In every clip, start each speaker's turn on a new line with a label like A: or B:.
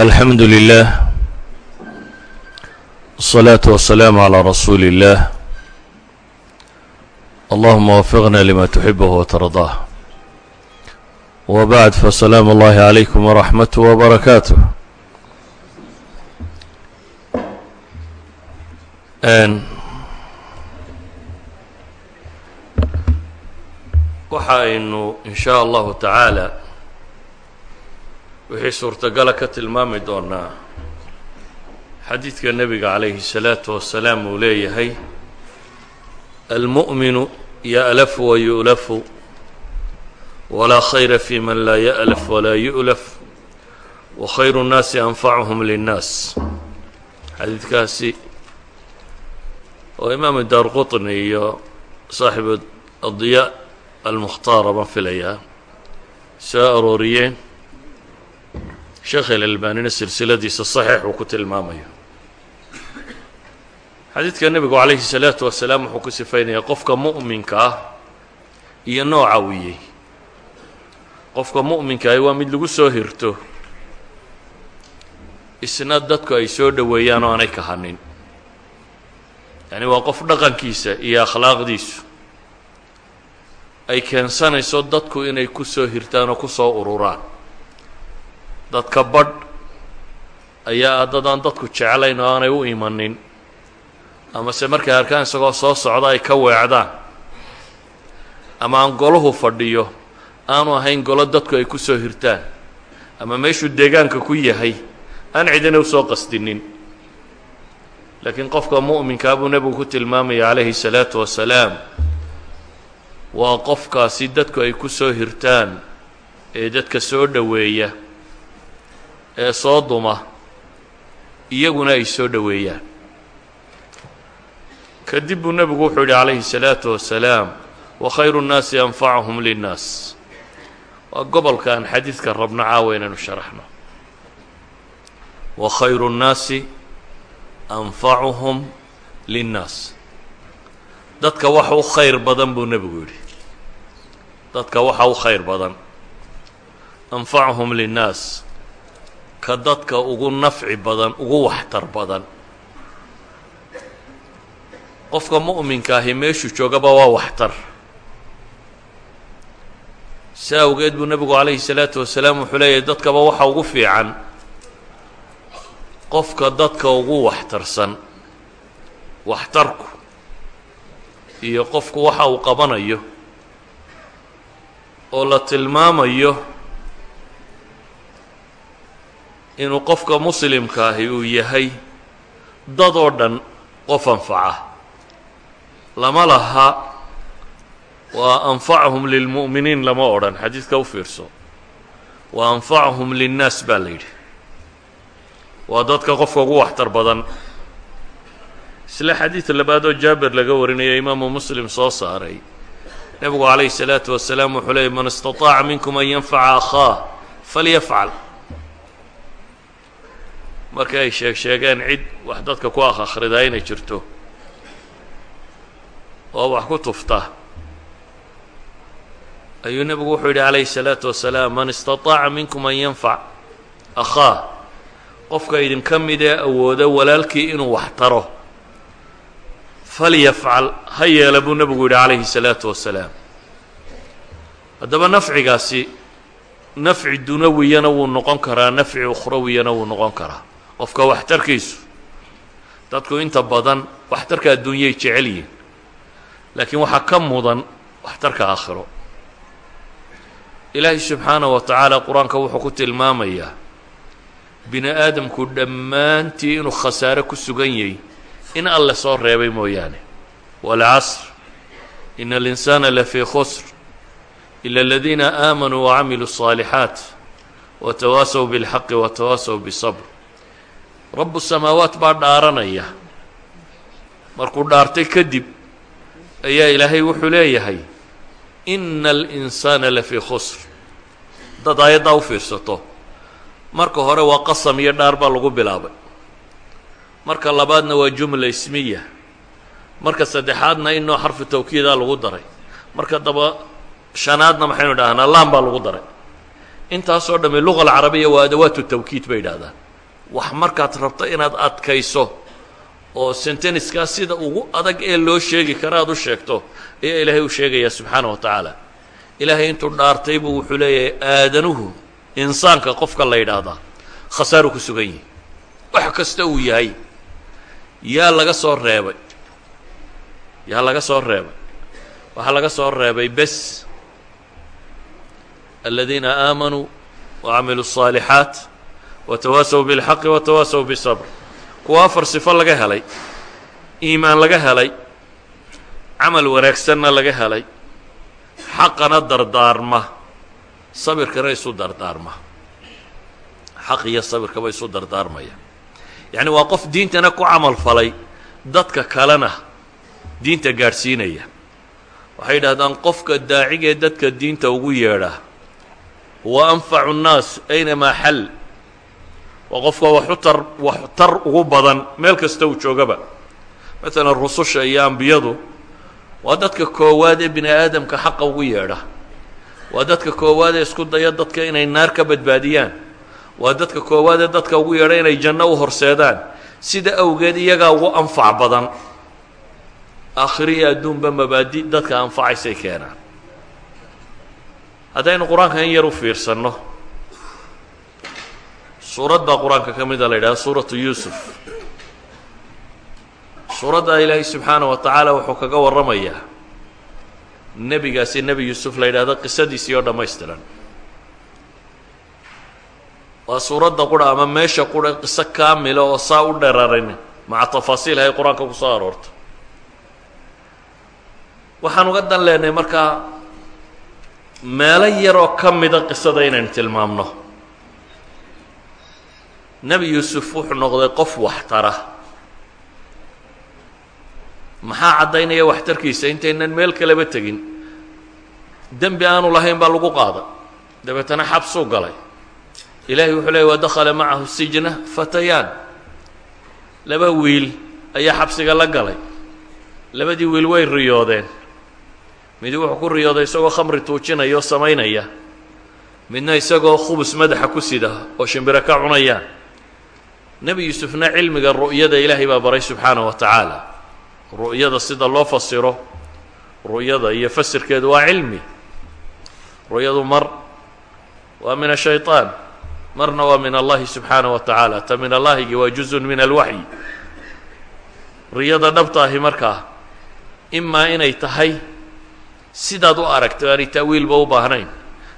A: الحمد لله الصلاة والسلام على رسول الله اللهم وفقنا لما تحبه وترضاه وبعد فسلام الله عليكم ورحمته وبركاته waxa aynu in shaa allahu tacaala wixii suurtagala ka tilmaami doonaa xadiidka nebiga calayhi salaatu wasalaam uu leeyahay almu'minu ya'lafu wa yu'lafu walaa khayra fi man laa ya'laf walaa yu'laf wa khayru nnaasi anfacuhum linnaas. Xadiidkaasi oo imaamu daar qutni iyo saaxibu adiyaa almukhtaar baan filayaa soo arooriyeen sheekh ilalbaanina silsiladiisa saxiix uu ku tilmaamayo. Xadiidka nebigu calayhi salaatu wasalaam wuxuu ku sifaynayaa qofka mu'minka ah iyo nooca wiyey qofka mu'minka ahi waa mid lagu soo hirto isna dadku ay soo dhoweeyaan oo aanay kahanin yacni waa qof dhaqankiisa iyo akhlaaqdiisu ay keensanayso dadku inay ku soo hirtaan oo ku soo ururaan dadka badh ayaa dadaan dadku jeclayn oo aanay u imanin amase markay arkaan isagoo soo socda ay ka weecdaan. Ama aan golahu fadhiyo aanu ahayn golo dadku ay ku soo hirtaan. Ama meeshuu deegaanka ku yahay aan cidina u soo qasdinin. Laakiin qofka mu'minkaa buu nebigu ku tilmaamaya calayhi salaatu wasalaam waa qofkaasi dadku ay ku soo hirtaan ee dadka soo dhoweeya ee sooduma iyaguna ay soo dhoweeyaan. Kadib buu nebigu wuxuu yidhi calayhi salaatu wasalaam wa khayru nnaasi anfacahum linnaas. Waa gobolka aan xadiidka rabno caawa inaynu sharaxno. Wa khayru nnaasi anfacuhum linnaas. Dadka waxa u khayr badan buu nebigu yidhi. Dadka waxa u khayr badan. Anfacuhum linnaas ka dadka ugu nafci badan ugu waxtar badan. Qofka mu'minka ahi meeshuu joogaba waa waxtar. Si awgeed buu nebigu calayhi salaatu wasalaam wuxuu leeyahay dadkaba waxa ugu fiican qofka dadka ugu waxtarsan waxtarku iyo qofku waxa uu qabanayo oo la tilmaamayo inuu qofka muslimka ahi uu yahay dad oo dhan qof anfaca. Lama laha waa anfachum lilmu'miniin lama odhan xadiidka u fiirso. Wa anfachum linnaas baa la yidhi. Waa dadka qofka ugu waxtar badan. Isla xadiid labaad oo jaaber laga warinaya imaamu muslim soo saaray. Nebigu calayhi salaatu wasalaam wuxuu leeyay man istataaca minkum an yanfaca akhaa falyafcal marka ay sheeg sheegeen cid wax dadka ku akh akhridaa inay jirto oo wax ku tufta ayuu nebigu wuxuu yidhi calayhi الsalaatu wasalaam man istaطaaca minkum an yanfac akhaah qofka idinka midee awooda walaalkii inuu wax taro falyafcal ha yeela buu nebigu yidhi calayhi الsalaatu wasalaam haddaba nafcigaasi nafci dunawiyana wuu noqon karaa nafci ukhrawiyana wuu noqon karaa qofka waxtarkiisu dadku inta badan waxtarka adduunyay jecel yihin laakiin waxaa ka mudan waxtarka aakhiro ilaahay subxaanaه wa tacaala qur-aanka wuxuu ku tilmaamayaa bini aadamku dhammaantii inuu khasaare ku sugan yahy in alle soo reebay mooyaane wاlcasr in اlinsaana lafii khusr ila اladiina aamanuu wacamiluu الصaalixaat watawaasaw bاlxaqi watawaasaw bالصbr rabu samaawaat baa dhaaranaya. Markuu dhaartay kadib ayaa ilaahay wuxuu leeyahay ina alinsaana lafii khusr. Dad aayaddaa u fiirsato. Marka hore waa qasam iyo dhaar baa lagu bilaabay. Marka labaadna waa jumla ismiya. Marka saddexaadna inoo xarfu tawkiidaa lagu daray. Marka daba shanaadna maxaynu idhahnaa laan baa lagu daray. Intaasoo dhamme luga alcarabiya waa adawaatu tawkiid bay yidhahdaan wax markaad rabto inaad adkayso oo senteniskaa sida ugu adag ee loo sheegi kara aad u sheegto ayaa ilaahay u sheegayaa subxaana wa tacaala ilaahay intuu dhaartay buu wuxuu leeyahay aadanuhu insaanka qofka la yidhaahdaa khasaaru ku sugan yihi wax kasta uu yahay yaa laga soo reebay yaa laga soo reebay waxaa laga soo reebay bes aladiina aamanuu wacamiluu الصaalixaat watawaasaw biاlxaqi watawaasaw bisabr kuwa afar sifo laga helay iimaan laga helay camal wanaagsanna laga helay xaqana dardaarma sabirkana isu dardaarma xaq iyo sabirkaba isu dardaarmaya yacni waa qof diintana ku camal falay dadka kalena diinta gaadhsiinaya waxay yidhahdaan qofka daacigee dadka diinta ugu yeedha wa anfacu nnaas aynamaa xal waa qofka waxutar waxtar ugu badan meel kasta uu joogaba. Maalan rususha iyo ambiyadu waa dadka koowaad ee bini aadamka xaqa ugu yeedha. Waa dadka koowaad ee isku daya dadka inay naar ka badbaadiyaan. Waa dadka koowaad ee dadka ugu yeedha inay janno u horseedaan. Sida awgeed iyagaa ugu anfac badan. Aakhiro adduunba mabaadi dadka anfacaysay keenaan. Haddaynu qur'aanka in yar u fiirsanno suurad baa qur'aanka ka mida la yidhahda suuratu yuusuf. Suuraddaa ilaahay subxaana wa tacaala wuxuu kaga warramayaa nebigaasi nebi yuusuf la yidhahdo qisadiisii oo dhammaystiran. Waa suuradda qura ama meesha qura qiso kaamila oo saa u dherarin maca tafaasiil ay qur'aanka ku soo aroorto. Waxaan uga dan leenahay markaa meelo yaroo ka mida qisada inaynu tilmaamno nebi yuusuf wuxuu noqday qof waxtara. Maxaa caddaynaya waxtarkiisa? Intaynan meel kaleba tegin. Dembi aanu lahayn baa lagu qaaday. Dabeetana xabsuu galay. Ilaahay wuxuu leeyay wa dakhala macahu sijna fatayaan. Laba wiil ayaa xabsiga la galay. Labadii wiil way riyoodeen. Midi wuxuu ku riyooday isagoo khamri tuujinaya oo samaynaya. Midna isagoo khubus madaxa ku sida oo shimbiro ka cunayaan nebi yuusufna cilmiga ru'yada ilaahay baa baray subxaana wa tacaala ru'yada sida loo fasiro ru'yada iyo fasirkeedu waa cilmi. Ru'yadu mar waa min ashayطaan marna waa min allahi subxaana wa tacaala ta min allahigi waa juzun min alwaxyi riyada dhabta ahi markaa imaa inay tahay sidaad u aragto aanay ta'wiilba u baahnayn.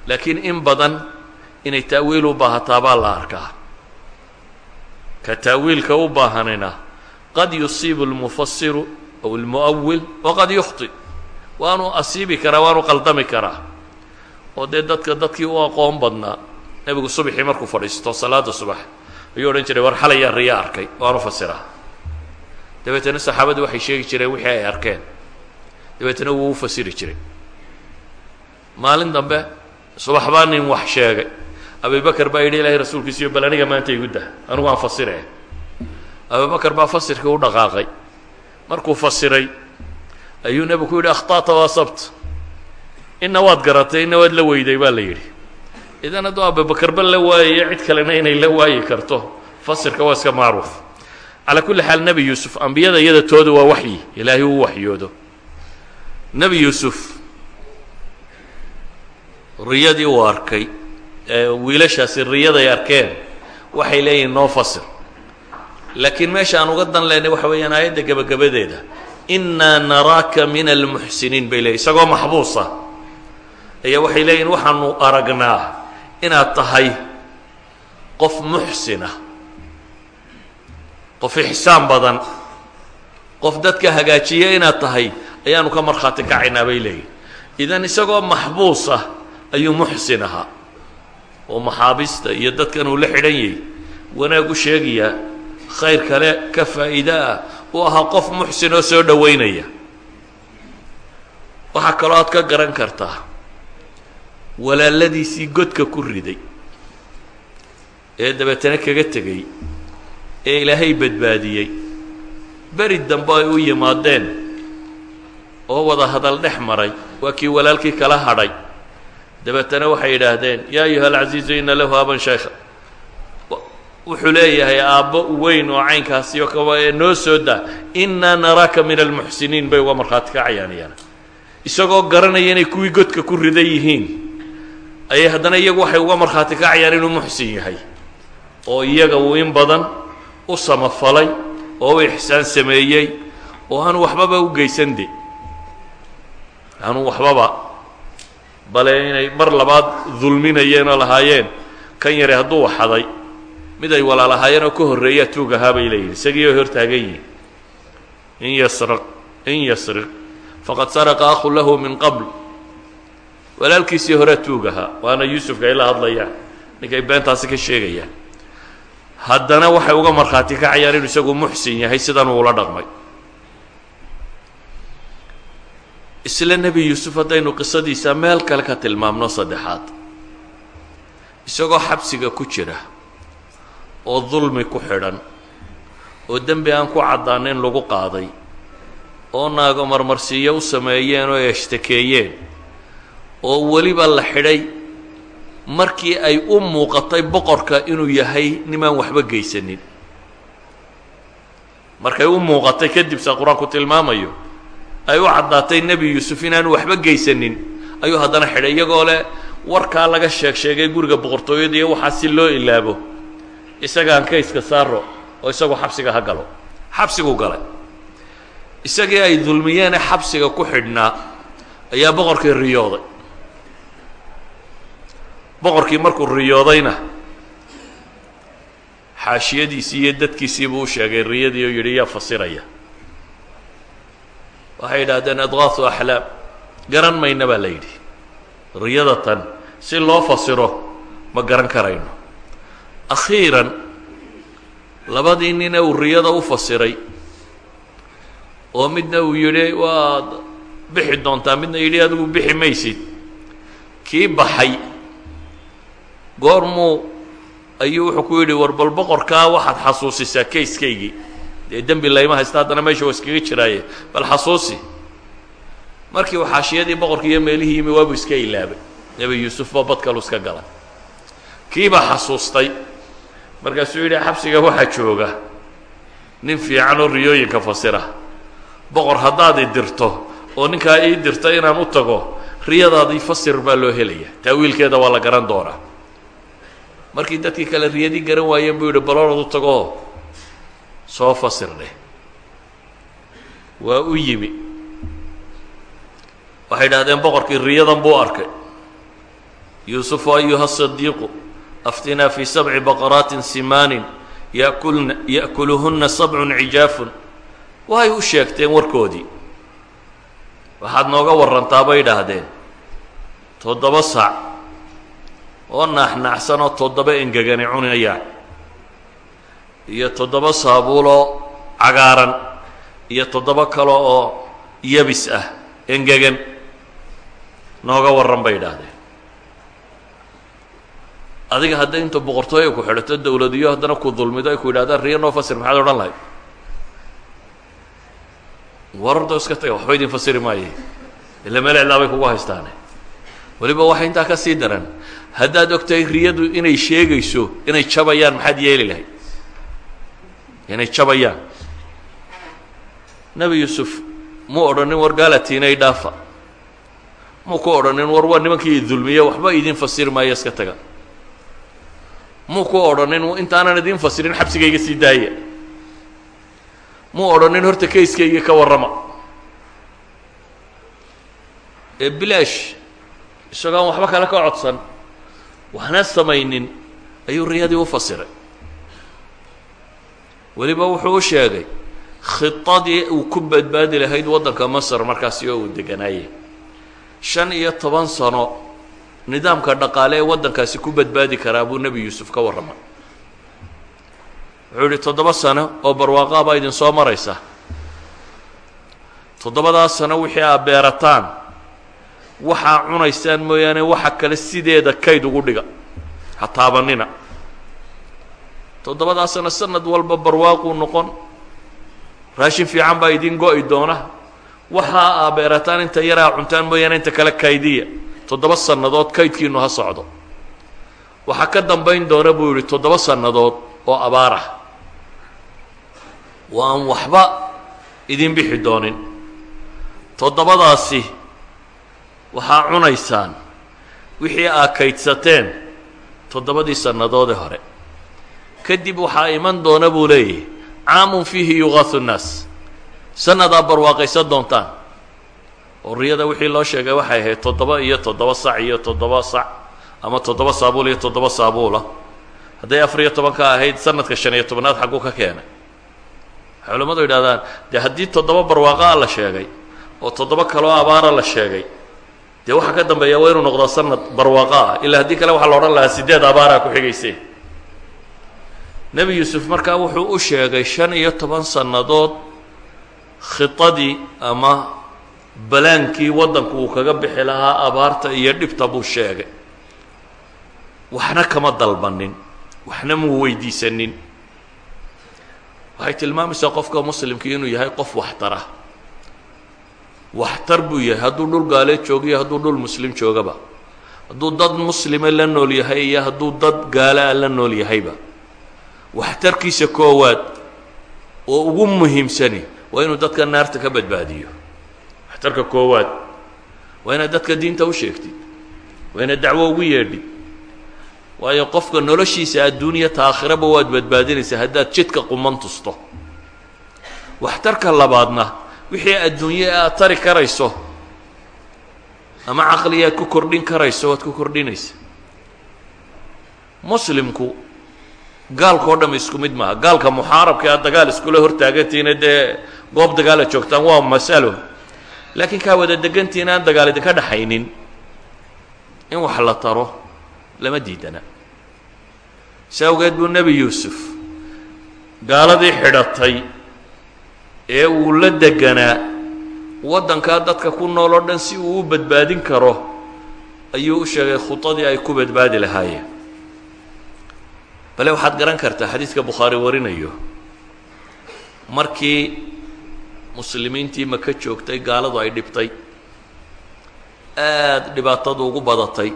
A: Laakiin in badan inay ta'wiil u baahataa baa la arkaa ka ta'wiilka u baahanayna qad yusiibu اlmufasiru aw اlmu'awil waqad yukhطi waanu asiibi karaa waanu qaldami karaa oo dee dadka dadkii u aqoon badnaa nebigu subaxii markuu fadhiisto salaada subax ayuu odhan jiray war xalayaa riya arkay waanu fasiraa dabeetana saxaabaddu waxay sheegi jireen wixii ay arkeen dabeetana wuu u fasiri jiray maalin dambe subax baa nin wax sheegay abibakar baa yidhi ilaahay rasuulkiisiyo bal aniga maanta igu dah anigu aan fasiree. Abibakar baa fasirkii u dhaqaaqay. Markuu fasiray ayuu nebigu ku yidhi akhta'ta wa asabt. Inna waad garatay inna waad la weyday baa la yidhi. Idan hadduu abubakarba la waayayo cid kalena inay la waayi karto fasirka waa iska macruuf. Calaa kulli xaal nebi yuusuf ambiyada iyada tooda waa waxyi ilaahay uu waxyoodo. Nebi yuusuf riyadii uu arkay wiilashaasi riyaday arkeen waxay leeyihiin noo fasir. Laakiin meesha aan uga dan leynay waxa weeyaan aayadda gebagabadeeda innaa naraaka min almuxsiniin bay leeyihiin isagoo maxbuusa. Ayaa waxay leeyihiin waxaanu aragnaa inaad tahay qof muxsina qof ixsaan badan qof dadka hagaajiya inaad tahay ayaanu ka markhaati kacaynaa bay leeyihiin idan isagoo maxbuus ah ayuu muxsin ahaa oo maxaabiista iyo dadkan uu la xidhan yahay wanaag u sheegayaa khayr kale ka faa'iide ah uu ahaa qof muxsin oo soo dhowaynaya waxaa kaloo aad ka garan kartaa walaaladiisii godka ku riday ee dabeetana kaga tegey ee ilaahay badbaadiyey. Beri dambe ay u yimaadeen oo wada hadal dhex maray waa kii walaalkii kala hadhay dabeetana waxay yidhaahdeen yaa ayuha alcaziizu ina lahu aban shaykha wuxuu leeyahay aabbo weyn oo caynkaasi oo noo soo daa innaa naraaka min almuxsiniin. Bay uga markhaati kacayaanayaan isagoo garanaya inay kuwii godka ku ridan yihiin ayay haddana iyagu waxay uga markhaati kacayaan inuu muxsin yahay oo iyaga uu in badan u samafalay oo u ixsaan sameeyey oo aanu waxbaba u geysan de. Aanu waxbaba bale inay mar labaad dulminayeen oo lahaayeen. Kan yare hadduu waxaday mid ay walaalahaayeen oo ka horreeyaa tuug ahaa bay leeyihiin isagii oo hortaagan yihiin in yasriq in yasriq. Faqad saraqa akhu lahu min qabl. Walaalkiisii horea tuug ahaa. Waana yuusufka ay la hadlayaan. Ninkay beentaasi ka sheegayaan. Haddana waxay uga markhaati kacayaan inuu isagu muxsin yahay sidan uula dhaqmay isla nebi yuusuf haddaynu qisadiisa meel kale ka tilmaamno saddexaad. Isagoo xabsiga ku jira oo dulmi ku xidhan oo dembi aan ku caddaanin lagu qaaday oo naago marmarsiiyo u sameeyeen oo eshtakeeyeen oo weliba la xidhay markii ay u muuqatay boqorka inuu yahay nimaan waxba geysanin. Markay u muuqatay kadib saa qur'aanku tilmaamayo ay u caddaatay nebi yuusuf inaanu waxba geysanin. Ayuu haddana xidhay iyagoo leh warkaa laga sheeg sheegay guriga boqortooyada iyo waxaa si loo ilaabo. Isagaan kayska saaro oo isagu xabsiga ha galo. Xabsiguu galay. Isagii ay dulmiyeene xabsiga ku xidhnaa ayaa boqorkii riyooday. Boqorkii markuu riyoodayna xaashiyadiisii iyo dadkiisii buu u sheegay riyadii oo yidhi yaa fasiraya waxay yidhaahdeen adqaasu axlaam garan mayna baa la yidhi. Riyada tan si loo fasiro ma garan karayno. Akhiiran labadii nina uu riyada u fasiray oo midna uu yidhi waad bixi doontaa. Midna yidhi adigu bixi maysid. Kii baxay goormuu ayuu wuxuu ku yidhi war bal waxaad xasuusisaa kayskaygii dee dembi layma haysta haddana meesha waa iskaga jiraaye. Bal xasuusi markii uu xaashiyadii boqorkii iyo meelihii yimi waabuu iska ilaabay. Nebi yuusuf baa badkalu iska galay. Kiibaa xasuustay. Markaasuu yidhi xabsiga waxaa jooga. Nin fiican oo riyooyinka fasira. Boqor haddaad i dirto oo ninkaa ii dirta inaan u tago riyadaadii fasir baa loo helaya. Taawiilkeeda waa la garan doonaa. Markii dadkii kale riyadii garan waayeen buu yidhi baloorad u tagoo soo fasir dheh waa u yimi. Waxay idhahdeen boqorkii riyadan buu arkay. Yuusufu ayuha sadiiqu aftinaa fii sabci baqaraatin simaanin yakulna ya'kuluhunna sabcun cijaafun. Waay u sheegteen warkoodii. Waxaad nooga warrantaa bay idhaahdeen. Toddoba sac oo naaxnaaxsan oo toddoba engegani cunayaan iyo toddoba saabuuloo cagaaran iyo toddoba kale oo yabis ah engegan nooga warran bay idhaahdeen. Adiga hadday inta boqortooya ku xidhato dawladiyo haddana ku dulmido ay ku yidhahdaan riya noo fasir maxaad odhan lahayd? Warardo iska taga waxba idin fasiri maaye. Ila meel bay kugu haystaane. Weliba waxay intaa ka sii daran haddaad ogtahay riyadu inay sheegayso inay jabayaan maxaad yeeli lahayd inay jabayaan nebi yuusuf muu odhanin war gaalatiinay dhaafa. Muu ku odhanin war waa nimankii dulmiye waxba idin fasiri maayo iska taga. Muu ku odhanin intaanan idin fasirin xabsigayga sii daaya muu odhanin horta kayskayga ka warrama. Ee bilaash isagoo aan waxba kale ka codsan waxna samaynin ayuu riyadii u fasiray weliba wuxuu u sheegay khidadii uu ku badbaadi lahayd waddanka masar markaasi oo uu deganaayey shan iyo toban sano nidaamka dhaqaale ee waddankaasi ku badbaadi karaa buu nebi yuusuf ka warramay wuxuu yihi toddoba sano oo barwaaqaa baa idin soo maraysa. Toddobadaas sano wixii aad beerataan waxaa cunaysaan mooyaane waxa kale sideeda kayd ugu dhiga. Ha taabanina toddobadaas sano sanad walba barwaaquu noqon. Raashin fiican baa idin go-i doona. Waxaa aa beerataan inta yaraa cuntaan mooyaane inta kale kaydiya. Toddoba sannadood kaydkiinu ha socdo. Waxaa ka dambayn doona buu yidhi toddoba sannadood oo abaar ah oo aan waxba idin bixi doonin. Toddobadaasi waxaa cunaysaan. Wixii aa kaydsateen toddobadii sannadoodee hore kadib waxaa iman doona buu leeyahy. Caamun fiihi yuqaahu nnaas. Sannadaa barwaaqaysan doontaan. Oo wixii loo sheegay waxay ahayd toddoba iyo toddoba sac iyo toddoba sac ama toddoba saabuul iyo toddoba saabuula hadday afar iyo tobanka ahayd sanadka shan iyo tobanaad xagguu ka keenay. Waxay culimmadu yidhahdaan dee haddii toddoba barwaaqaa la sheegay oo toddoba kaloo abaara la sheegay dee waxaa ka dambeeya waa inuu noqdaa sanad barwaaqa ah. Ilaa haddii kale waxaa la odhan lahaa sideed abaaraa ku xigayse nebi yuusuf markaa wuxuu u sheegay shan iyo toban sannadood khidadii ama balaankii waddanku uu kaga bixi lahaa abaarta iyo dhibta buu sheegay. Waxna kama dalbanin waxna muu weydiisanin waxay tilmaamaysaa qofka muslimkii inuu yahay qof waxtara waxtar buu yahay hadduu dhul gaaleed joogiyo hadduu dhul muslim joogaba. Hadduu dad muslime la nool yahay iyo hadduu dad gaalaa la nool yahayba waxtarkiisa koowaad oo ugu muhiimsani waa inuu dadka naarta ka badbaadiyo. Waxtarka koowaad waa inaad dadka diinta u sheegtid waa inaad dacwo ugu yeedhid. Waayo qofka noloshiisa adduunya ta aakhiraba waad badbaadinaysaa haddaad jidka quman tusto. Waxtarka labaadna wixii adduunye aad tari karayso ama caqli aad ku kordhin karayso waad ku kordhinaysa. Muslimku gaalka o dham isku mid maaha. Gaalka muxaarabka aad dagaal iskula hortaagantihiina dee goob dagaala joogtaan waa masalo. Laakiin kaa wada degantihiin aan dagaal idinka dhaxaynin in wax la taro lama diidana. Si awgeed buu nebi yuusuf gaaladii xidhatay ee uu la deganaa waddankaa dadka ku nool oo dhan si uu u badbaadin karo ayuu u sheegay khudadii ay ku badbaadi lahaayeen bale waxaad garan kartaa xadiidka bukhaari warinayo. Markii muslimiintii maka joogtay gaaladu ay dhibtay. Aada dhibaatadu ugu badatay.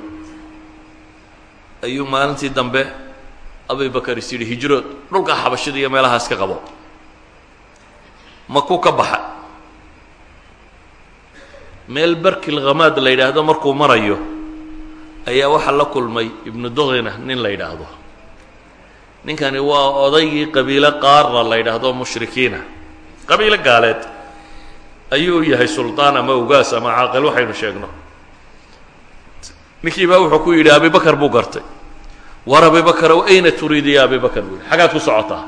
A: Ayuu maalintii dambe abibakar is yidhi hijrood dhulka xabashida iyo meelahaas ka qabo. Maku ka baxa. Meel barkil khamaad la yidhaahdo markuu marayo ayaa waxaa la kulmay ibnu dukhina nin la yidhaahdo ninkani waa odaygii qabiilo qaarna la yidhaahdo mushrikiina. Qabiilo gaaleed ayuu yahay suldaan ama ugaas ama caaqil waxaynu sheegno. Ninkii baa wuxuu ku yidhi abibakar buu gartay. War abibakarow ayna turiidi ya abibakar buu yidhi. Xagaad ku socotaa.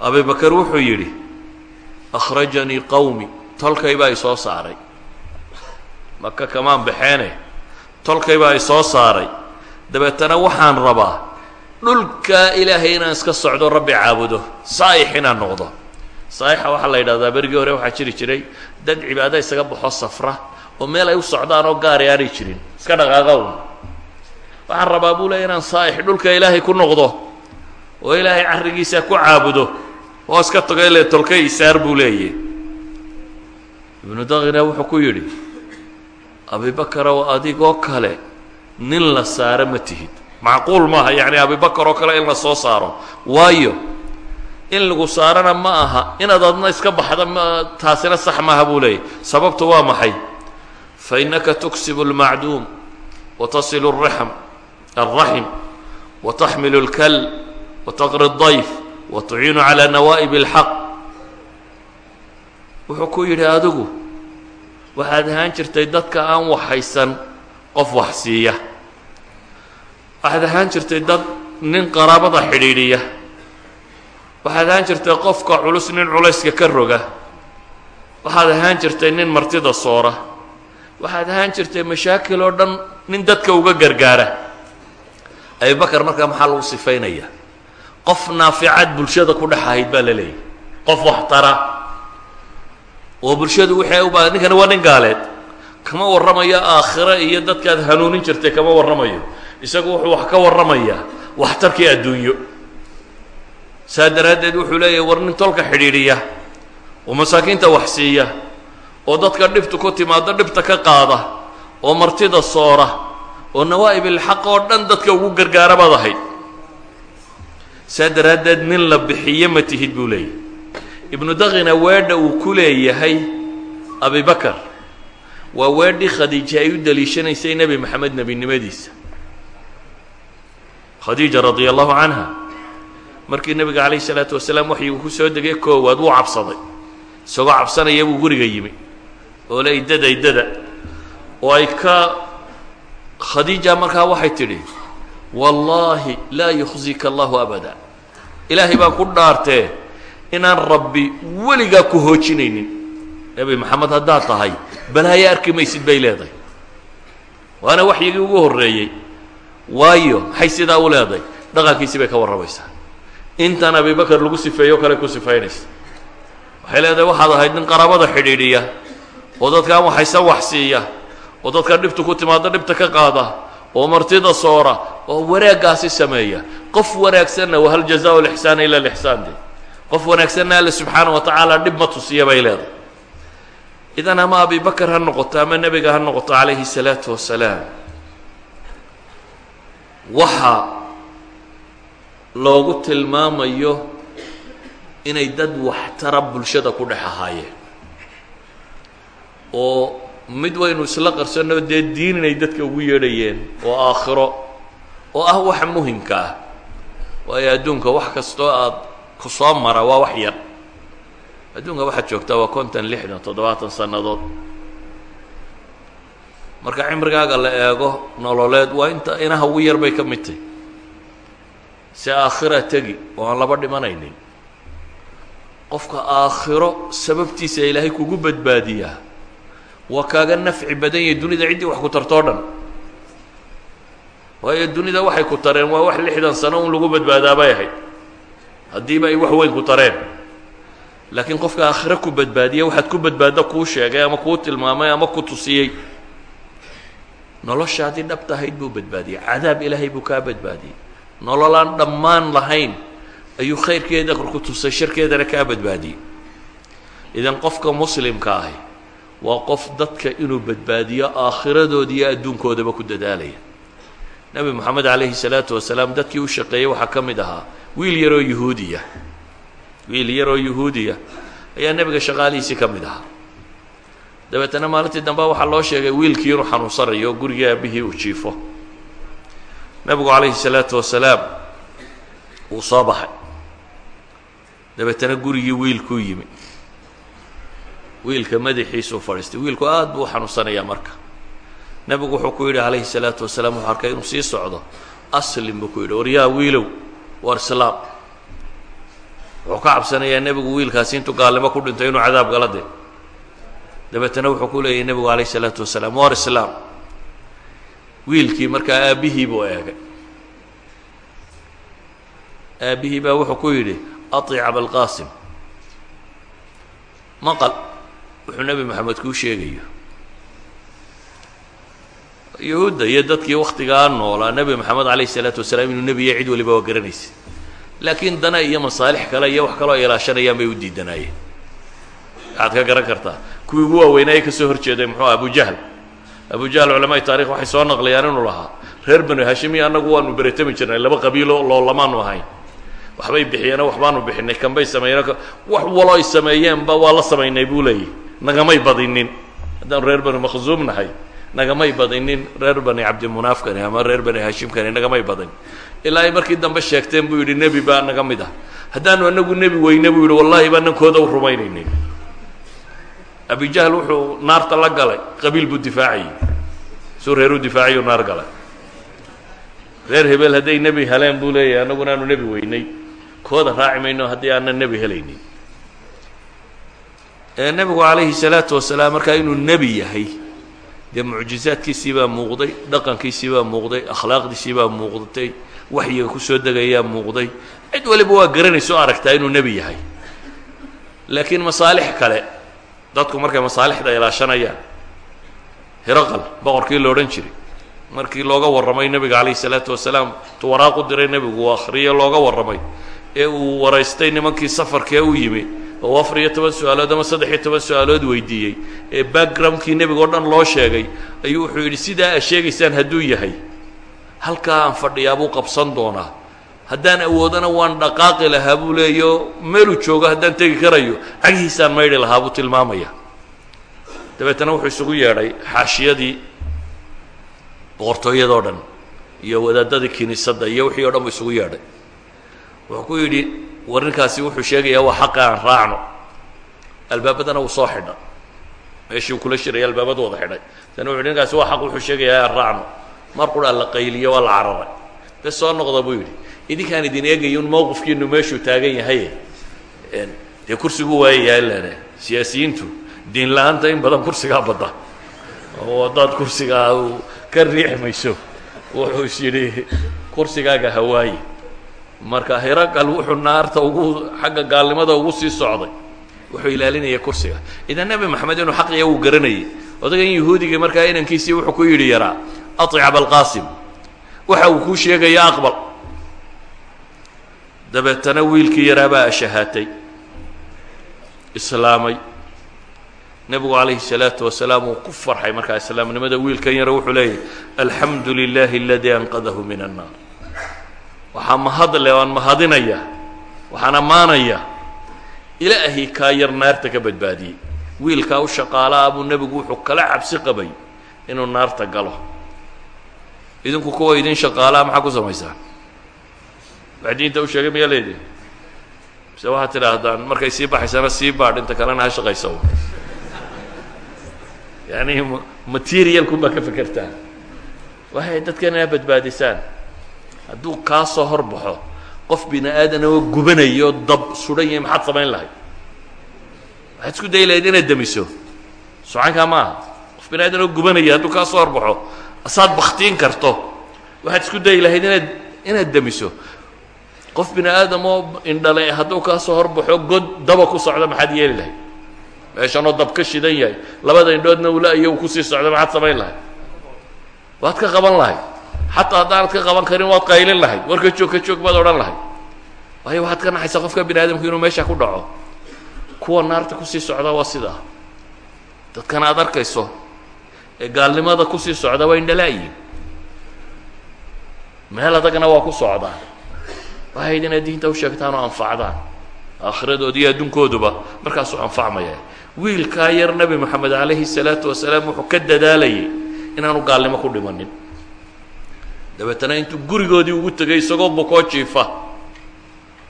A: Abibakar wuxuu yidhi akhrajanii qowmi tolkay baa i soo saaray. Maka kamaan baxeene tolkay baa i soo saaray. Dabeetana waxaan rabaa dhulkaa ilaahay inaan iska socdo rabbi caabudo. Saa'ix inaan noqdo. Saa'ixa waxaa la yidhahdaa berigii hore waxaa jiri jiray dad cibaado isaga baxo safra oo meel ay u socdaan oo gaari aanay jirin. Iska dhaqaaqa un waxaan rabaa buu leey inaan saa'ix dhulka ilaahay ku noqdo oo ilaahay carrigiisa ku caabudo oo iska tago ile tolkay isaar buu leeyahy ibnu dakina wuxuu ku yidhi abibakarow adigoo kale nin la saaro ma tihid macquul maaha yacni abibakar oo kale in la soo saaro waayo in lagu saarana ma aha inaad adna iska baxda ma taasina sax maaha buu leeyahy sababtu waa maxay fainaka tuksibu اlmacduum watasilu الraxm الraxim wataxmilu اlkal wataqri الضayf watuciinu calى nawaa'ib اlxaq wuxuu ku yidhi adigu waxaad ahaan jirtay dadka aan waxhaysan qof wax siiya waxaad ahaan jirtay dad nin qaraabada xidhiidhiya. Waxaad ahaan jirtay qofka culus nin culayska ka roga. Waxaad ahaan jirtay nin martida soora. Waxaad ahaan jirtay mashaakil oo dhan nin dadka uga gargaara. Abibakar markaa maxaa lagu sifaynaya? Qof naaficad bulshada ku dhex ahayd baa la leeyahy qof waxtara oo bulshadu waxay u baa ninkani waa nin gaaleed. Kama warramayo aakhiro iyo dadkaad hanuunin jirtay kama warramayo isagu wuxuu wax ka warramayaa waxtarkii adduunyo. Saa daraaddeed wuxuu leeyahay war nin tolka xidhiidhiya oo masaakiinta wax siiya oo dadka dhibtu ku timaado dhibta ka qaada oo martida soora oo nawaa'ib ilxaq oo dhan dadka ugu gargaara ahayd saa daraaddeed nin la bixiyo ma tihid buu leeyahy ibnu daqina weedha uu ku leeyahay abibakar waa weedhii khadiija ay u daliishanaysay nebi maxamed nebinimadiisa khadiija radia allahu canha markii nebiga calayh isalaatu wasalaam waxyigu ku soo degay koowaad wuu cabsaday. Isagoo cabsanaya buu guriga yimi. Oo le iddada iddada oo ay ka khadiija markaa waxay tidhi wallaahi laa yukhzika allahu abada ilaahay baa ku dhaartee inaan rabbi weligaa ku hoojinaynin. Nebi maxamed haddaad tahay balaayo arki maysid bay leedahay. Waana waxyigii ugu horreeyey waayo maxay sidaa u leedahay dhaqankiisii bay ka warramaysaa. Intan abibakar lagu sifeeyo kale ku sifaynaysa. Waxay leedahay waxaad ahayd nin qaraabada xidhiidhiya. Oo dadkaan waxaysan wax siiya. Oo dadka dhibtu ku timaado dhibta ka qaada. Oo martida soora. Oo wanaaggaasi sameeya. Qof wanaagsanna wahal jazaa lixsaana ila lixsaan de qof wanaagsanna alle subxaana wa tacaala dhib ma tusiya bay leedahay. Idan ama abibakar ha noqoto ama nebiga ha noqoto calayhi الsalaatu wasalaam waxa loogu tilmaamayo inay dad waxtara bulshada ku dhex ahaayeen oo mid waynu isla qarsanno dee diin inay dadka ugu yeedhayeen oo aakhiro oo ah waxa muhimka ah. Waayo adduunka wax kastoo aad ku soo mara waa wax yar. Adduunka waxaad joogtaa waa kontan lixdan toddobaatan sannadood marka cimrigaaga la eego nololeed waa inta inaha ugu yar bay ka mid tahy si aakhira tegi oo aan laba dhimanaynin. Qofka aakhiro sababtiisa ilaahay kugu badbaadiyaa waa kaaga nafci badan yahay dunida ciddii wax ku tartoo dhan. Waayo dunida waxay ku tareen waa wax lixdan sano un lagu badbaadaa bay ahayd. Haddiiba ay wax weyn ku tareen. Laakiin qofka aakhiro ku badbaadiya waxaad ku badbaadda kuu sheegay ama kuu tilmaamay ama ku tusiyey noloshaadii dhabta ahayd buu badbaadiyey. Cadaab ilaahay buu kaa badbaadiyey. Nololaan dhammaan lahayn ayuu khayrkeeda ku tusay sharkeedana kaa badbaadiyey. Idan qofka muslimka ahi waa qof dadka inuu badbaadiyo aakhiradoodi iyo adduunkoodaba ku dadaalaya. Nebi moxamed calayhi salaatu wasalaam dadkii u shaqeeyey waxaa ka mid ahaa wiil yaroo yuhuudiya. Wiil yaroo yuhuudiya ayaa nebiga shaqaalihiisii ka mid ahaa dabeetana maalintii dambe waxaa loo sheegay wiilkii inuu xanuunsanayo oo gurigii aabihii uu jiifo. Nebigu calayhi salaatu wasalaam wuu soo baxay. Dabeetana gurigii wiilkuu yimi. Wiilka madaxiisuu fadhiistay. Wiilku aad buu u xanuunsanayaa marka. Nebigu wuxuu ku yidhi calayhi salaatu wasalaam wuxuu arkay inuu sii socdo. Aslim buu ku yidhi. Waryaa wiilow war islaam. Wuxuu ka cabsanayaa nebigu wiilkaasi intuu gaalnimo ku dhinto inuu cadaab gala de dabeetana wuxuu ku leeyahy nebigu calayh isalaatu wasalaam war islaam. Wiilkii markaa aabbihii buu eegay. Aabbihii baa wuxuu ku yidhi aطic abalqaasim maqal wuxuu nebi moxamed kuu sheegayo. Yuhuudda iyo dadkii waktigaa noolaa nebi moxamed calayh isalaatu wasalaam inuu nebiya cid waliba waa garanaysa. Laakiin dana iyo masaalix kale iyo wax kaloo ilaashanayaan bay u diidanaayeen. Waxaad ka garan kartaa kuwii ugu waaweynaaye ka soo hor jeeday muxuu aha abujahl abujahl culamaai taarikh waxay soo naqliyaan inuu lahaa. Reer banu hashimi annagu waanu beretami jirnay laba qabiilo loolamaanu ahayn. Waxbay bixiyeeno waxbaanu bixinay kanbay sameeyeen wax walo ay sameeyeenba waa la samaynay buu leeyahy nagamay badinin. Haddaanu reer banu makhzuum nahay nagamay badinin. Reer bani cabdimunaafkani ama reer bani hashimkani nagamay badin ilaa ay markii dambe sheegteen buu yidhi nebi baa naga mid ah. Haddaanu anagu nebi weyne buu yidhi wallahi baa nankooda u rumaynaynin abijahl wuxuu naarta la galay qabiil buu difaacayey suu reer u difaacayu naar galay. Reer hebel hadday nebi heleen buu leeyahay annaguna aanu nebi weynay. Kooda raaci mayno haddii aanan nebi helaynin. Nebigu calayhi salaatu wasalaam markaa inuu nebi yahay dee mucjizaadkiisii baa muuqday dhaqankiisii baa muuqday akhlaaqdiisii baa muuqdatay waxyiga ku soo degayaa muuqday. Cid waliba waa garanayso aragtaa inuu nebi yahay. Laakiin masaalix kale dadku markay masaalixda ilaashanayaan hiraqal boqorkii la odhan jiray. Markii looga warramay nebiga calayhi salaatu wasalaam tu waraaqu diray nebigu uu akhriyo looga warramay. Ee uu waraystay nimankii safarkee u yimi oo afar iyo toban su'aalood ama saddex iyo toban su'aalood weydiiyey. Ee backgroundkii nebiga o dhan loo sheegay ayuu wuxuu yidhi sidaa a sheegaysaan hadduu yahay. Halkaa aan fadhiyaa buu qabsan doonaa haddaan awoodana waan dhaqaaqi lahaa buu leeyo meeluu joogo haddaan tegi karayo cagihiisaan maydhi lahaa buu tilmaamaya. Dabeetana wuxuu isugu yeedhay xaashiyadii boqortooyadoo dhan iyo wadaadadii kiniisadda iyo wixii o dhan buu isugu yeedhay. Wuxuu ku yidhi warrinkaasi wuxuu sheegayaa waa xaqa aan raacno. Albaabadana wuu soo xidha. Meeshii uu kula shiraya albaabadu wada xidhay. Tani wuxu ninkaasi waa xaq wuxuu sheegayaa aan raacno. Mar quraa la qayliyo waa la cararay. Bes soo noqda buu yidhi idinkaan idin eegayun mowqifkiinu meeshuu taagan yahaye dee kursigu waayayaa lene siyaasiyiintu diin la'aanta in badan kursigaa badda. Oo haddaad kursigaa ka riix mayso wuxuu is yidhi kursigaaga hawaaye marka hiragal wuxuu naarta ugu xagga gaalnimada ugu sii socday. Wuxuu ilaalinaya kursiga. Idan nebi maxamed inuu xaqiya uu garanayay. Odagan yahuudiga markaa inankiisii wuxuu ku yidhi yaraa aطic abalqaasim waxa uu kuu sheegaya aqbal dabeetana wiilkii yaraabaa ashahaatay islaamay nebigu calayhi الsalaatu wasalaam uu ku farxay markaa islaamnimada wiilkan yara wuxuu leeyahy alxamdu lilahi aladii anqadahu min الnaar waxaa mahadle waan mahadinaya waxaan ammaanaya ilaahay kaa yar naarta ka badbaadiyey wiilkaa u shaqaalaah buu nebigu wuxuu kala cabsi qabay inuu naarta galo idinku kuwa idin shaqaalaha maxaa ku samaysaan wax diinta u sheegay miyaa leedihi mise waxaad tidhaahdaan markay sii baxaysana sii baadh inta kalena ha shaqaysa yani materialkun baa ka fekertaan. Waxay dadkan inaa badbaadisaan. Hadduu kaa soo hor baxo qof bini aadan oo gubanayo dab sudan yahay maxaad samayn lahayd? Waxaad isku dayi lahayd inaad demiso socankaa ma aha qof bini aadan oo gubanaya hadduu kaa soo hor baxo asaad baktiin karto. Waxaad isku dayi lahayd inaad inaad demiso qof bini aadam oo indhale hadduu kaa soo horbaxo god daba ku socda maxaad yeeli lahayd? Meeshanoo dab ka shidan yahay. Labada indhoodna ula iyo uu ku sii socda maxaad samayn lahayd? Waad ka qaban lahayd. Xataa haddaanad ka qaban karin waad qaylin lahayd. War ka joog ka joog baad odhan lahayd. Waayo waxaad ka naxaysaa qofka bini aadamku inuu meesha ku dhaco. Kuwa naarta ku sii socda waa sidaa dadkan aad arkayso ee gaalnimada ku sii socda waa indhalaayiin meel adagna waa ku socdaan waxayd inaad diinta u sheegtaan oo anfacdaan aakhiradood iyo adduunkooduba markaasuu anfacmaya wiilkaa yar nebi moxamed calayhi salaatu wasalaam wuxuu ka dadaalayay inaanu gaalnimo ku dhimanin dabeetana intuu gurigoodii ugu tegay isagoo bukoo jiifa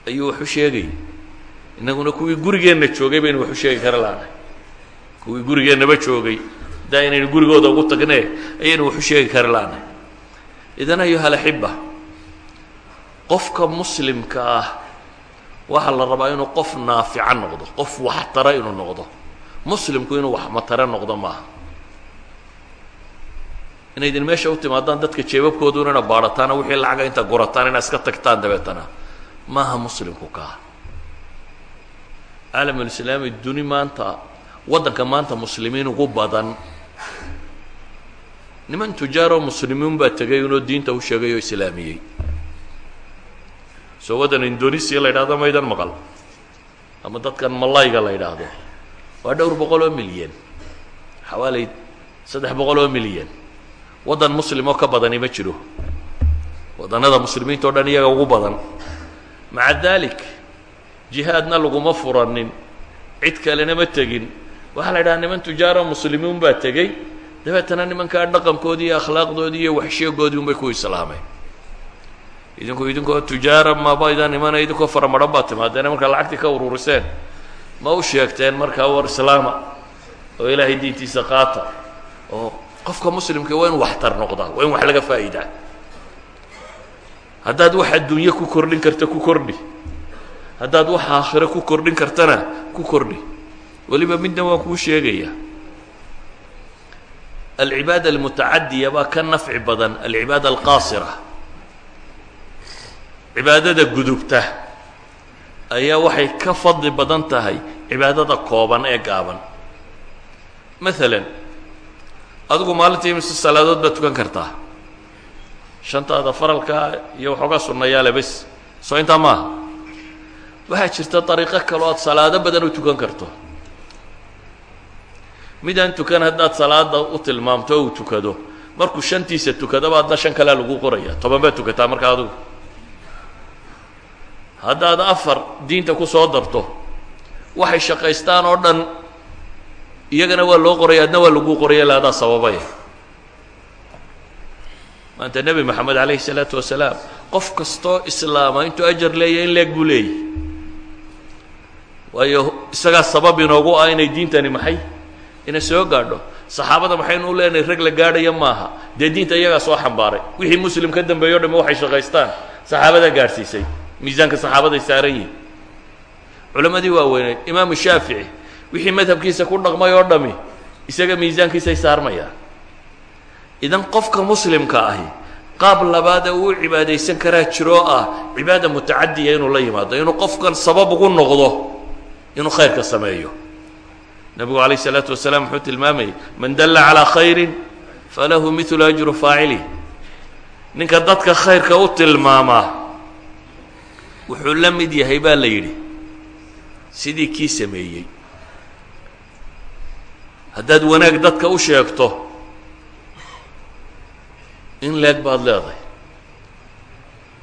A: ayuu wax u sheegayay innaguna kuwii gurigeenna joogay baynu wax u sheegi kara laanahay kuwii gurigeennaba joogay daa inaynu gurigooda ugu tagnee ayaynu wax u sheegi kara laanahay idan ayuha alaxiba qofka muslimka ah waxaa la rabaa inuu qof naafica noqdo qof waxtara inuu noqdo. Muslimku inuu wax matare noqdo maaha. Inaydin meesha u timaadaan dadka jeebabkoodu inayna baadhataana wixii lacaga inta gurataan inaa iska tagtaan dabeetana maaha muslimku kaa caalamulislaami duni maanta waddanka maanta muslimiin ugu badan. Niman tujaaroo muslimiin baa tegay inoo diinta u sheegay oo islaamiyey soo waddan indonesia la yidhahdo maydan maqal. Ama dadkan malayga la yidhaahdo. Waa dhowr boqol oo milyan. Xawaalay saddex boqol oo milyan. Waddan muslim oo ka badani ma jiro. Waddannada muslimiinta o dhan iyaga ugu badan. Maca dalik jihaadna laguma furanin. Cid kalena ma tegin. Waxaa la yidhaha niman tujaaro muslimiin baa tegey. Dabeetana nimankaa dhaqankoodii iyo akhlaaqdoodii iyo waxsheegoodii unbay ku islaameen idinku idinkoo tujaara mabaydan imana idinkoo faramaran baad timaadeene markaa lacagtii ka ururiseen ma u sheegteen markaa war islaama oo ilaahay diintiisa qaata oo qofka muslimka waa in waxtar noqdaa waa in wax laga faa'iidaa. Haddaad wax adduunye ku kordhin karta ku kordhi. Haddaad wax aakhiro ku kordhin kartana ku kordhi. Weliba midna waan kuu sheegaya. Alcibaada almutacadiya baa ka nafci badan alcibaada alqaasira cibaadada gudubta ayaa waxay ka fadli badan tahay cibaadada kooban ee gaaban. Maalan adigu maalintii mise salaadood baad tukan kartaa? Shantaada faralka iyo waxoogaa sunnayaale bes soo intaa maaha waxaa jirta dariiqo kale o aad salaado badan u tukan karto. Midaan tukan haddaad salaada u tilmaamto uu tukado markuu shantiisa tukadaba adna shan kalea lagu qoraya toban baad tukataa markaa adigu haddaad afar diinta ku soo darto waxay shaqaystaan oo dhan iyagana waa loo qoraya adna waa laguu qoraya ila adaa sababay. Maanta nebi moxamed calayhi salaatu wasalaam qof kastoo islaama intuu ajar leeyahy in leeg buu leeyahy waayo isagaa sabab inoogu ah inay diintani maxay? Inay soo gaadho. Saxaabada maxaynu u leenahay rag la gaadhaya maaha. Dee diinta iyagaa soo xambaaray. Wixii muslim ka dambeeyo o dhami waxay shaqaystaan. Saxaabadaa gaadhsiisay miisaanka saxaabaday saaran yihiin culammadii waaweyneed imaamu shaafici wixii madhabkiisa ku dhaqmay oo dhami isaga miisaankiisay saarmayaan. Idan qofka muslimka ahi qaab labaadee uu cibaadaysan karaa jiroo ah cibaada mutacadiya inuu la yimaado inuu qofkan sabab ugu noqdo inuu khayrka sameeyo. Nebigu calayh isalaatu wasalaam wuxuu tilmaamayay man dalla calaa khayrin falahu midlu ajru faacilih ninka dadka khayrka u tilmaamaa wuxuu la mid yahay baa la yidhi. Sidii kii sameeyey. Haddaad wanaag dadka u sheegto in leeg baad leedahay.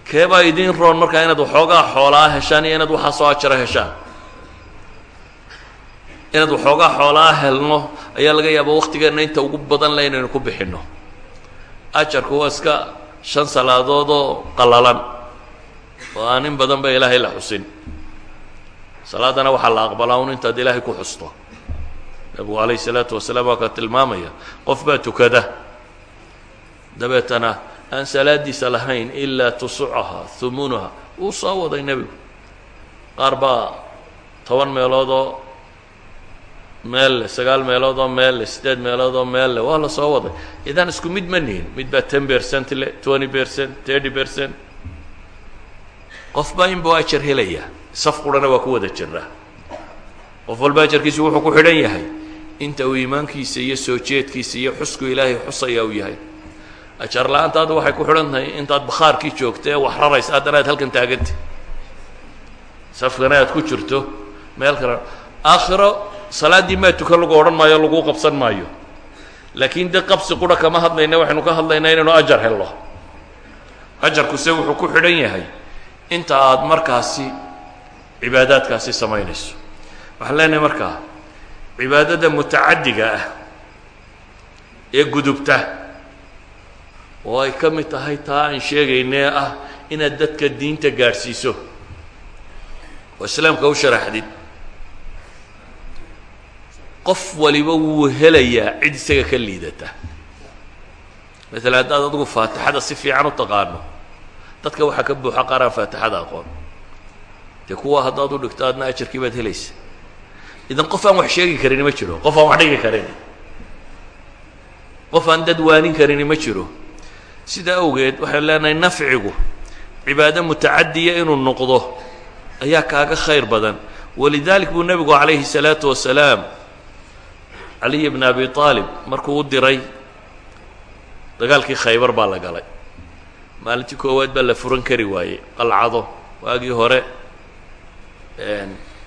A: Keebaa idiin roon markaa inaad waxoogaa xoolaa heshaan iyo inaad waxaa soo ajaro heshaan. Inaad waxoogaa xoolaa helno ayaa laga yaabaa waktigeenna inta ugu badan le inaynu ku bixinno. Ajarku waa iska shan salaadood oo qallalan oo aan in badan ba ilaahay la xusin. Salaadana waxaa la aqbalaa un intaad ilaahay ku xusto. Nabigu calayhi salaatu wasalaam waa ka tilmaamaya qof baa tukada. Dabeetana aan salaadiisa lahayn ilaa tusucaha humunuha wuu soo waday nebigu. Qaar baa toban meelood oo meel leh sagaal meelood oo meel leh meelood oo meel leh waa la soo waday. Idan isku mid ma nihin. Mid baa ten percent leh twenty percent thirty percent qof baa inbuu ajar helaya. Saf qurana waa ku wada jiraa qof walba ajarkiisu wuxuu ku xidhan yahay. Inta uu iimaankiisa iyo soo jeedkiisa iyo xusku ilaahay xusaya uu yahay. Ajar la'aantaadu waxay ku xidhan tahay intaad bakhaarkii joogta ee wax raraysa haddana aad halkan taaganta safkana aad ku jirto. Meel kale aakhiro salaaddii maa tukan lagu odhan maayo laguu qabsan maayo. Laakiin de qabsi qura kama hadlayna waxaynu ka hadlaynaa inaynu ajar helno. Ajarkuse wuxuu ku xidhan yahay inta aad markaasi cibaadaadkaasi samaynayso waxaan leenahay markaa cibaadada mutacaddiga ah ee gudubta oo ay ka mid tahay taa aan sheegaynee ah inaad dadka diinta gaadhsiiso oo islaamka u sharaxdid qof waliba wuu helayaa cid isaga ka liidata. Maalan haddaad adigu faatixada si fiican u taqaano dadka waxaa ka buuxa qaaraan faatixada aqoon. Dee kuwa haddaad u dhigto adna ajarkii baad helaysa. Idan qof aan wax sheegi karini ma jiro qof aan wax dhigi karini qof aan dad waanin karini ma jiro. Sidaa awgeed waxaan leenahay nafcigu cibaado mutacadiya inuu noqdo ayaa kaaga khayr badan. Walidalik buu nebigu calayhi الsalaatu wasalaam caliy bn abi aalib markuu u diray dagaalkii khaybar baa la galay maalintii koowaad baa la furan kari waayey qalcado waagii hore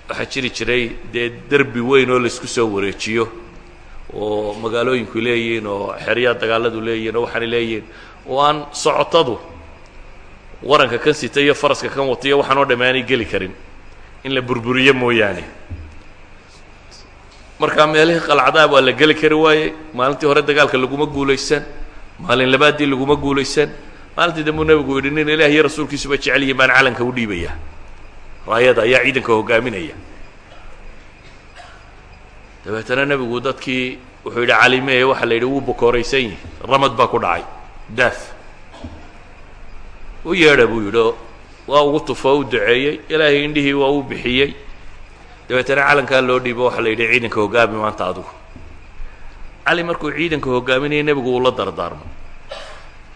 A: waxaa jiri jiray dee derbi weyn oo la isku soo wareejiyo oo magaalooyinku leeyihiin oo xeryaa dagaaladu leeyihiin oo waxaanay leeyihiin oo aan socotadu waranka kan sita iyo faraska kan watiyo waxaan oo dhamme aanay geli karin in la burburiyo mooyaane. Markaa meelihii qalcadaha waa la geli kari waayey maalintii hore dagaalka laguma guulaysan maalin labaaddii laguma guulaysan maalintii dambuu nebigu yidhi nin ilaah iyo rasuulkiisuba jecel baan calanka u dhiibaya. Raayada ayaa ciidanka hogaaminaya. Dabeetana nebigu dadkii wuxuu yidhi calimeye waxaa la yidhi wuu bokooraysan yihi ramad baa ku dhacay. Daaf. U yeedha buu yidhi oo waa ugu tufo u duceeyey. Ilaahay indhihii waa u bixiyey. Dabeetana calankaa loo dhiibo waxaa la yidhi ciidanka hogaami maanta adigu cali markuu ciidanka hogaaminaya nebigu uu la dardaarmo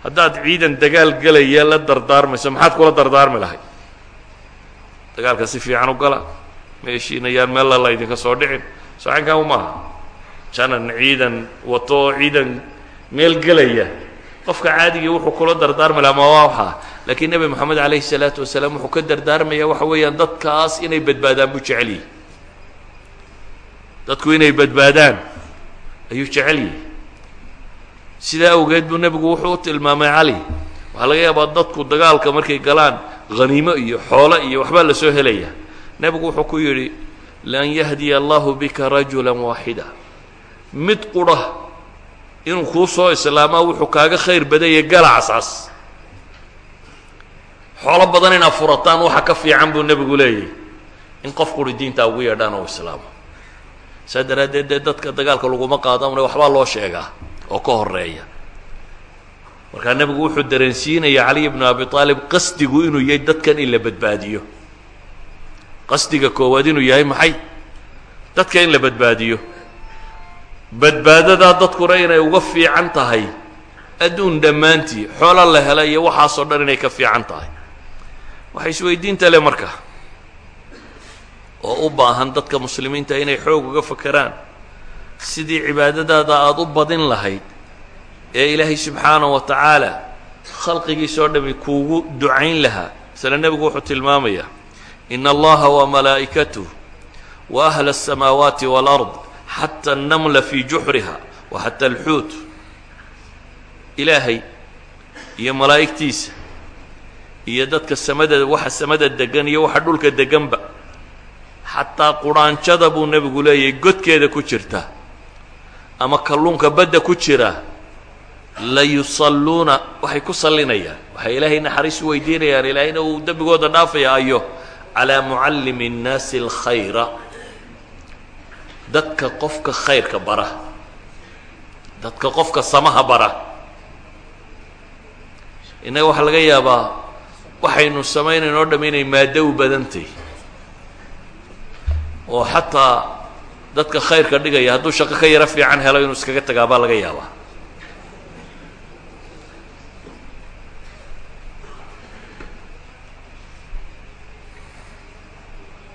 A: haddaad ciidan dagaal gelaya la dardaarmayso maxaad kula dardaarmi lahay dagaalka si fiican u gala meeshiina yaan meella la ydinka soo dhicin. Soocankan u maaha. Janan ciidan wato ciidan meel gelaya. Qofka caadigii wuxuu kula dardaarmi lahaa ma waa waxaa laakiin nebi moxamed calayhi salaatu wasalaam wuxuu ka dardaarmaya waxa weeyaan dadkaas inay badbaadaan buu jecel yihi dadku inay badbaadaan ayuu jecel yihi sidaa awgeed buu nebigu wuxuu u tilmaamay cali? Waxaa laga yaabaa dadku dagaalka markay galaan haniimo iyo xoolo iyo waxbaa la soo helaya. Nebigu wuxuu ku yidhi lan yahdiya allahu bika rajula waaxida mid qudha inuu kuu soo islaamaa wuxuu kaaga khayr badanya galacsaas xoolo badan inaad furataan waxa ka fiican buu nebigu leeyahy in qof quri diintaa ugu yeedhaan oo islaamo. Saa daraaddeed dee dadka dagaalka laguma qaadamna waxbaa loo sheegaa oo ka horreeya markaa nebigu wuxuu dareensiinaya caliy bnu abi aalib qasdigu inuu yahay dadkan in la badbaadiyo. Qasdiga koowaad inuu yahay maxay? Dadka in la badbaadiyo. Badbaadadaa dadkuna inay uga fiican tahay. Adduun dhammaantii xoolo la hela iyo waxaasoo dhan inay ka fiican tahay. Waxay isweydiinta le marka. Oo u baahan dadka muslimiinta inay xoog uga fakeraan sidii cibaadadaada aada u badin lahayd ee ilaahay subxaana wa tacaala khalqigiisa oo dhami kuugu ducayn lahaa. Masale nebigu wuxuu tilmaamayaa ina allaha wa malaa'ikatuh wa ahla asamaawaati waalard xata annamla fii juxriha wa xata alxuut ilaahay iyo malaa'igtiisa iyo dadka samada waxa samada degan iyo waxa dhulka deganba xataa quraanjada buu nebigu leeyahay godkeeda ku jirta ama kalluunka badda ku jira layusalluuna waxay ku sallinayaan. Waxay ilaahay naxariis weydiinayaan ilaahayna uu dembigooda dhaafaya ayo calaa mucallimi اnnaasi اlkhayra dadka qofka khayrka bara dadka qofka samaha bara. Innaga waxaa laga yaabaa waxaynu samaynayn oo dham inay maaddo u badantay. Oo xataa dadka khayrka dhigaya hadduu shaqo ka yaro fiican helo inuu iskaga tagaa baa laga yaabaa.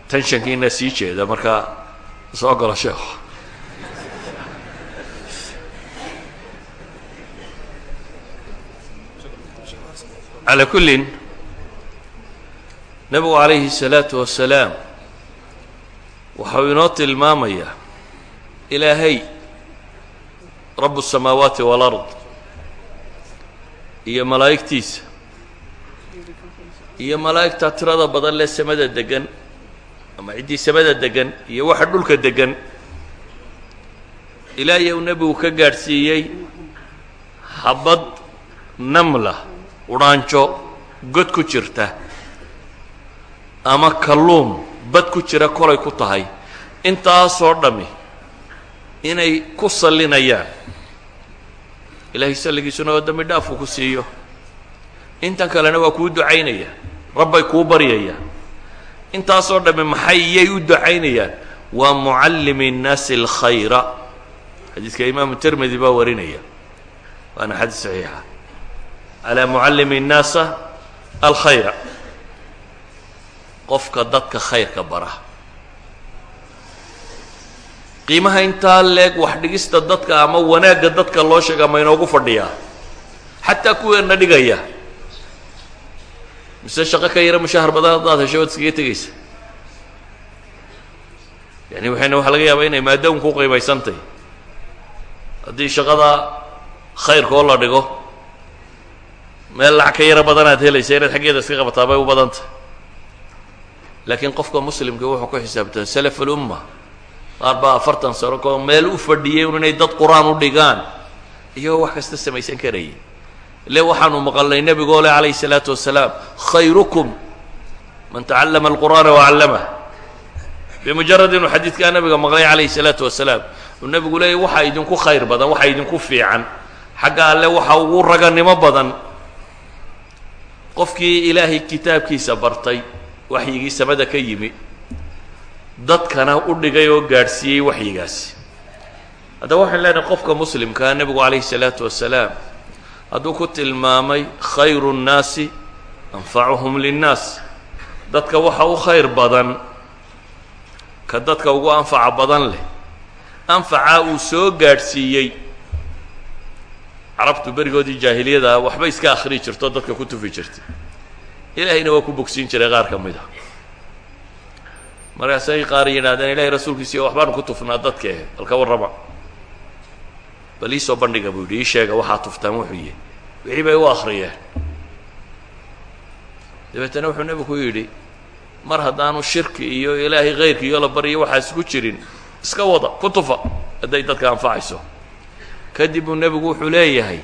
A: Tenshankiina sii jeeda markaa soo golo sheekhu calaa kullin nebigu calayhi الsalaatu wasalaam waxau inoo tilmaamayaa ilaahay rabu الsamaawaati wاlard iyo malaa'igtiisa iyo malaa'igta tirada badan lee samada degan ama ciddii samada degan iyo waxa dhulka degan ilaahay uu nebigu ka gaadhsiiyey habad namla udhaanjo god ku jirta ama kalluun bad ku jira kolay ku tahay. Intaasoo dhammi inay ku sallinayaan. Ilaahay salligiisuna oo dambi dhaafku ku siiyo. Intan kalena waa kuu ducaynaya. Rabbay kuu baryayaan intaasoo dhammi maxayyay u ducaynayaan? Waa mucallimi nnaasi alkhayra. Xadiiska imaamu tirmidi baa warinaya. Waana xadiis saxiixa. Calaa mucallimi nnaasa alkhayra qofka dadka khayrka bara qiimaha intaa leeg wax dhigista dadka ama wanaagga dadka loo sheega ma inoogu fadhiyaa xataa kuweena dhigaya. Mise shaqo ka yara mushahar badan haddaad hesho waad iskaga tegaysa? Yani waxayna waxaa laga yaabaa inay maadaun ku qiimaysantay. Haddii shaqada khayrkoo la dhigo meel lacag ka yaro badan aad helaysa inaad xaggeeda iska qabataa bay u badantah laakiin qofka muslimka wuxuu ku xisaabtaa salaf ulumma qaar baa afartan sano kao meel u fadhiyay inay dad qur'aan u dhigaan. Iyagoo wax kasta samaysan karayay le waxaanu maqalnay nebigo le calayhi salaatu wasalaam khayrukum man tacallama alqur'aana wacallamah bimujarad inuu xadiidkaa nabiga maqlay calayhi salaatu wasalaam uu nabigu leeya waxaa idinku khayr badan waxaa idinku fiican. Xagga alle waxaa ugu raganimo badan. Qofkii ilaahay kitaabkiisa bartay waxyigii samada ka yimi dadkana u dhigay oo gaadhsiiyey waxyigaasi. Haddaba waxaan leenahay qofka muslimkaa ah, nebigu calayhi salaatu wasalaam hadduu ku tilmaamay khayru nnaasi anfacuhum linnaas. Dadka waxa u khayr badan ka dadka ugu anfaca badan leh. Anfacaa uu soo gaadhsiiyey. Carabtu berigoodii jaahiliyada waxba iska akhrii jirto dadka ku tufi jirtay ilaahayna waa ku bogsiin jiray qaar ka mid a. Markaasay qaar yidhahdeen ilahay rasuulkiisiiyo waxbaanu ku tufnaa dadke bal ka warrama bal iisoo bandhiga buu yidhi ii sheega waxaa tuftaan wuxuu yihi wixii bay u akhriyeen. Dabeetana wuxuu nebigu yidhi mar haddaanu shirki iyo ilaahay khayrki iyo la baryo waxaas ku jirin. Iska wada ku tufa hadday dadka anfacayso kadib buu nebigu wuxuu leeyahay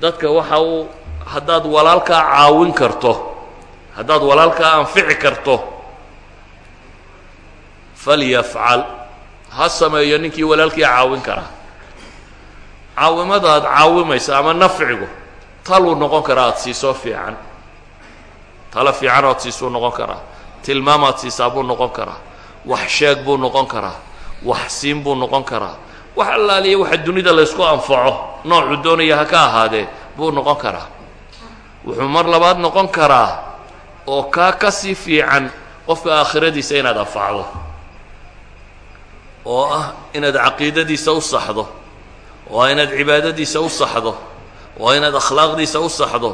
A: dadka waxa uu haddaad walaalkaa caawin karto haddaad walaalkaa anfici karto falyafcal. Ha sameeyo ninkii walaalkii caawin karaa caawimadaad caawimaysa ama nafcigu taluu noqon karaa aada siisoo fiican. Talo fiican oad siisuu noqon karaa. Tilmaamaad siisaa buu noqon karaa. Wax sheeg buu noqon karaa. Wax siin buu noqon karaa wax allaaliya waxa dunida laysku anfaco noocuu doonaya ha ka ahaadee buu noqon karaa. Wuxuu mar labaad noqon karaa oo kaa ka sii fiican qofka aakhiradiisa inaad anfacdo. Oo ah inaad caqiidadiisa u saxdo oo ah inaad cibaadadiisa u saxdo oo inaad akhlaaqdiisa u saxdo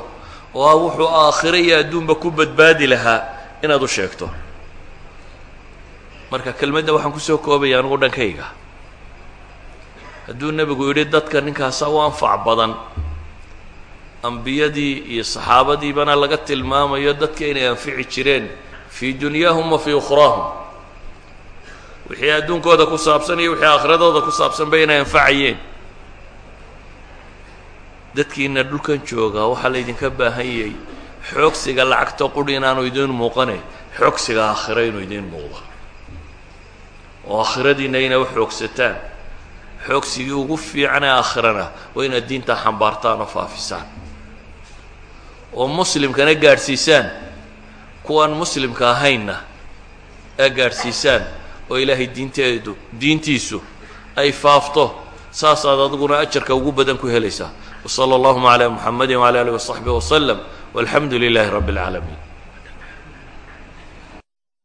A: oo ah wuxuu aakhiro iyo adduunba ku badbaadi lahaa inaad u sheegto. Marka kelmadda waxaan ku soo koobaya anugu dhankayga hadduu nebigu yidhi dadka ninkaasa u anfac badan. Ambiyadii iyo saxaabadiibana laga tilmaamayo dadka inay anfici jireen fii dunyaahum wa fii ukhraahum. Wixii adduunkooda ku saabsan iyo wixii aakhiradooda ku saabsanba inay anfacayeen. Dadkiina dhulkan joogaa waxaa laydinka baahan yahay xoogsiga lacagta quri inaanu idiin muuqane xoogsiga aakhiro inuu idiin muuqdo. Oo aakhiradiina inay u xoogsataan xoog sidii ugu fiicanee aakhirana waa inaad diinta xambaartaan oo faafisaan. Oo muslimkana gaadhsiisaan. Kuwaan muslimka ahaynna ee gaadhsiisaan oo ilaahay diinteedu diintiisu ay faafto saasaad adiguna ajarka ugu badan ku helaysaa. Wa sala allahuma calaa muxamadi wacala alih wasaxbi wasalam walxamdu lilaahi rabbi اlcaalamiin